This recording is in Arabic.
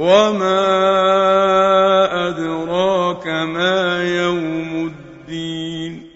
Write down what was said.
وما أدراك ما يوم الدين